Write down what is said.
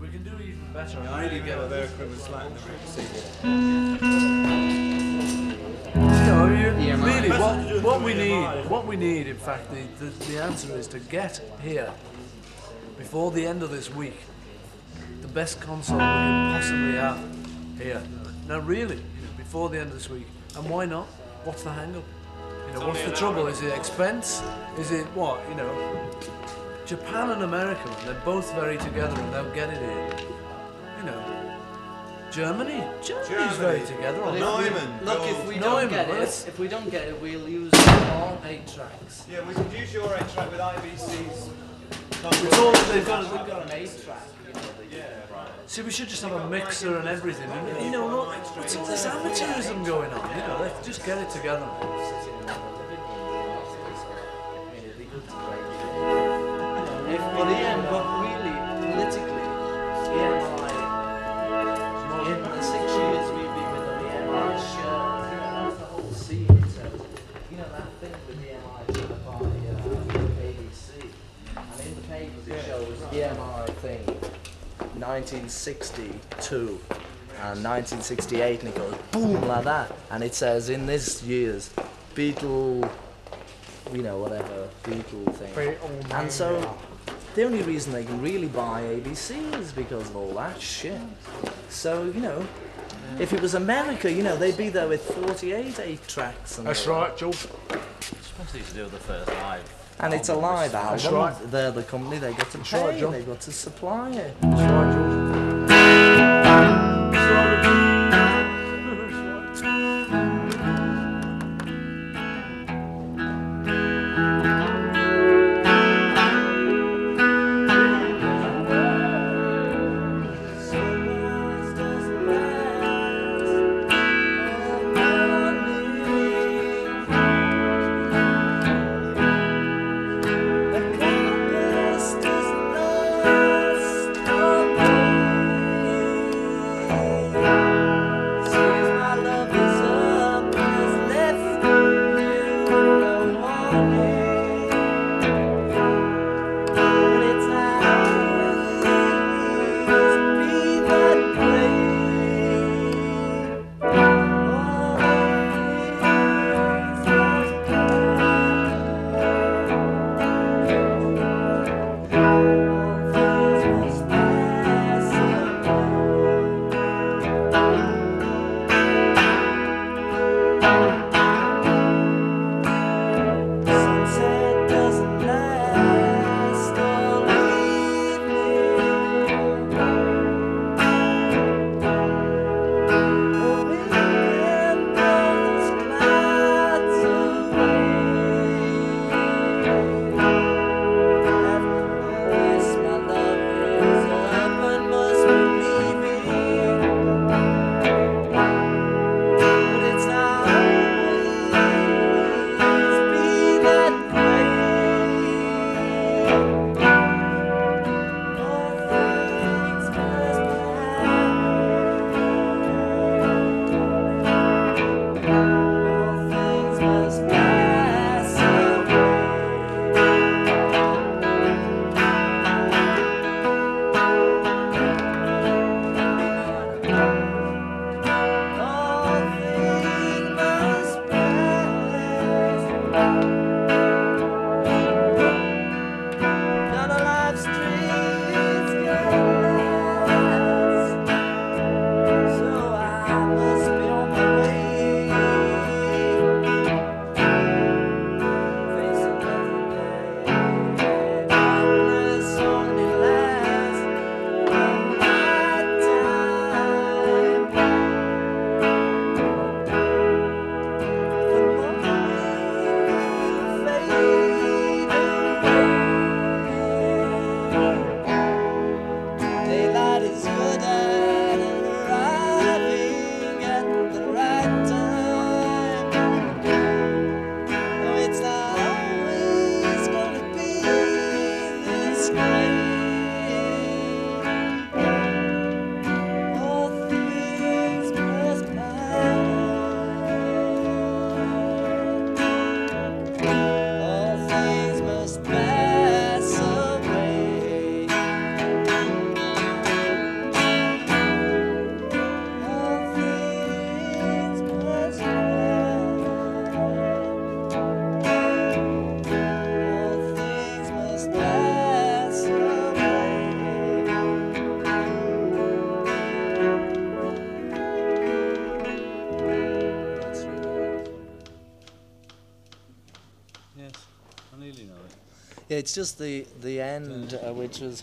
we can do even better. I need to get a better equipment slot in No, you, EMI. really, what, what we need, what we need, in fact, the, the, the answer is to get here before the end of this week the best console we can possibly have here. Now, really, you know, before the end of this week, and why not? What's the hang-up? You know, what's the trouble? Is it expense? Is it what? You know, Japan and America, they're both very together and they'll get it here. You know, Germany, Germany's very together. But on if that. we- Look, go- if we don't get well, it, if we don't get it, we'll use all eight tracks. Yeah, we could use your eight track with IBC's. It's all they've got. We've got an eight track. You know, the, See, we should just have a mixer and everything. And, you know, not, what's all this amateurism going on? You know, let's just get it together. If, but EM, but really, politically, EMI, in the six years we've been with them, EMI that's the whole scene in terms of, you know, that thing with EMI done by uh, ABC, and in the papers it shows EMI thing, 1962 and 1968, and it goes boom like that, and it says in this year's Beatle, you know, whatever, Beatle thing. And so the only reason they can really buy ABC is because of all that shit. So, you know, if it was America, you know, they'd be there with 48 eight tracks. And That's all that. right, George. Especially to do with the first live. And it's a live album. That's right. They're the company, they got to That's pay, right, they've got to supply it. That's right, George. Amen. Yeah, it's just the the end, uh, which was